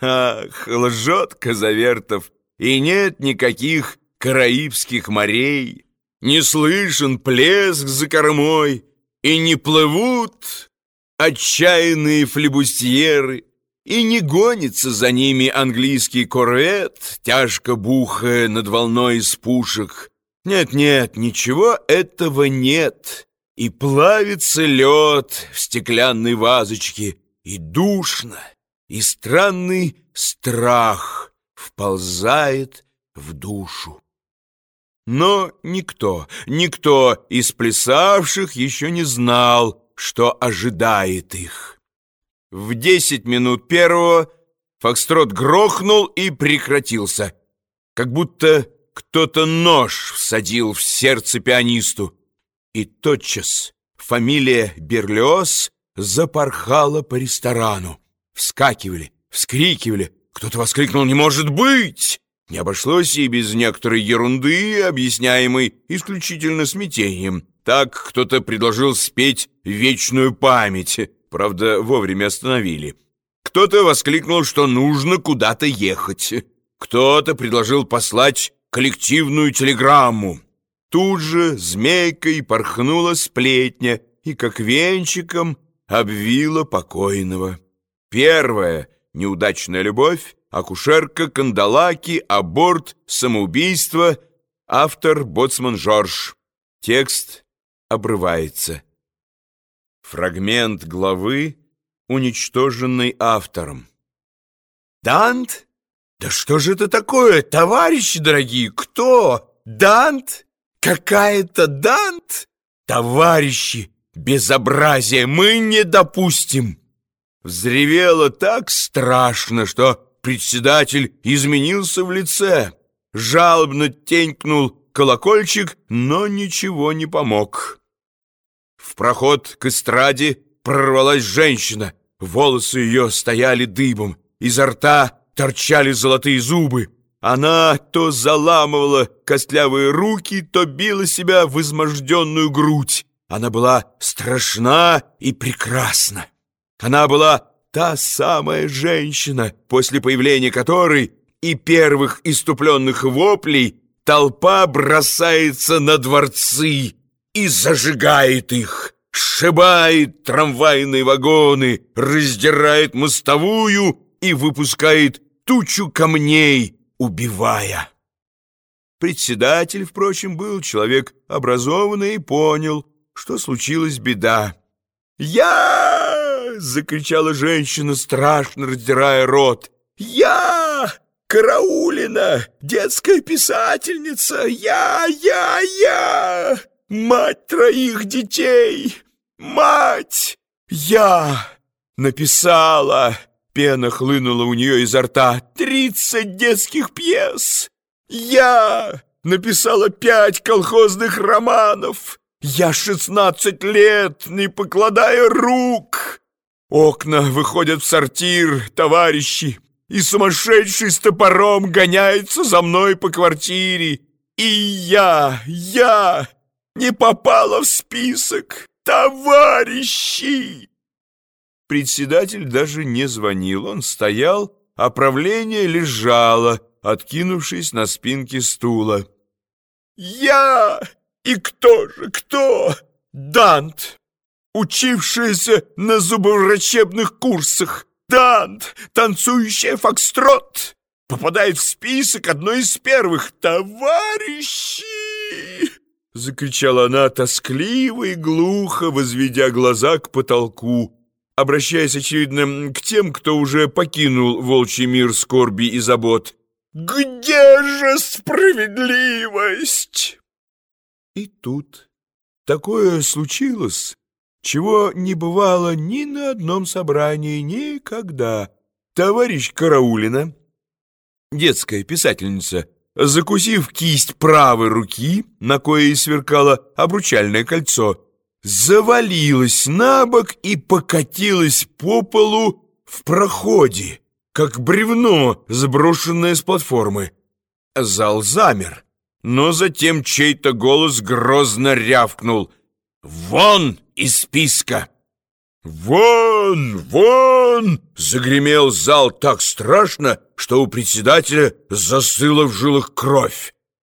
Ах, лжет Казавертов, и нет никаких караибских морей. Не слышен плеск за кормой, и не плывут отчаянные флебустьеры, и не гонится за ними английский корвет, тяжко бухая над волной из пушек. Нет-нет, ничего этого нет, и плавится лед в стеклянной вазочке, и душно, и странный страх вползает в душу. Но никто, никто из плясавших еще не знал, что ожидает их. В десять минут первого фокстрот грохнул и прекратился, как будто кто-то нож всадил в сердце пианисту. И тотчас фамилия Берлиоз запорхала по ресторану. Вскакивали, вскрикивали. Кто-то воскликнул «Не может быть!» Не обошлось и без некоторой ерунды, объясняемой исключительно смятением. Так кто-то предложил спеть «Вечную память», правда, вовремя остановили. Кто-то воскликнул, что нужно куда-то ехать. Кто-то предложил послать коллективную телеграмму. Тут же змейкой порхнула сплетня и, как венчиком, обвила покойного. Первая неудачная любовь, акушерка, кандалаки, аборт, самоубийство, автор Боцман Жорж. Текст обрывается. Фрагмент главы, уничтоженный автором. «Дант? Да что же это такое, товарищи дорогие? Кто? Дант? Какая-то Дант? Товарищи, безобразие мы не допустим!» Взревело так страшно, что председатель изменился в лице. Жалобно тенькнул колокольчик, но ничего не помог. В проход к эстраде прорвалась женщина. Волосы ее стояли дыбом, изо рта торчали золотые зубы. Она то заламывала костлявые руки, то била себя в изможденную грудь. Она была страшна и прекрасна. Она была та самая женщина, после появления которой и первых иступленных воплей толпа бросается на дворцы и зажигает их, сшибает трамвайные вагоны, раздирает мостовую и выпускает тучу камней, убивая. Председатель, впрочем, был человек образованный и понял, что случилась беда. «Я!» Закричала женщина, страшно раздирая рот. «Я! Караулина! Детская писательница! Я, я, я! Мать троих детей! Мать! Я написала!» Пена хлынула у нее изо рта. «Тридцать детских пьес! Я написала пять колхозных романов! Я шестнадцать лет, не покладая рук!» Окна выходят в сортир, товарищи, и сумасшедший с топором гоняется за мной по квартире. И я, я не попала в список, товарищи!» Председатель даже не звонил, он стоял, а правление лежало, откинувшись на спинке стула. «Я! И кто же, кто? Дант! Учившаяся на зубоврачебных курсах. Дант, танцующая фокстрот, попадает в список одной из первых. Товарищи! Закричала она тоскливо и глухо, возведя глаза к потолку, обращаясь, очевидно, к тем, кто уже покинул волчий мир скорби и забот. «Где же справедливость?» И тут такое случилось, чего не бывало ни на одном собрании никогда. Товарищ Караулина, детская писательница, закусив кисть правой руки, на коей сверкало обручальное кольцо, завалилась на бок и покатилась по полу в проходе, как бревно, сброшенное с платформы. Зал замер, но затем чей-то голос грозно рявкнул «Вон!» Из списка. «Вон! Вон!» — загремел зал так страшно, что у председателя застыла в жилах кровь.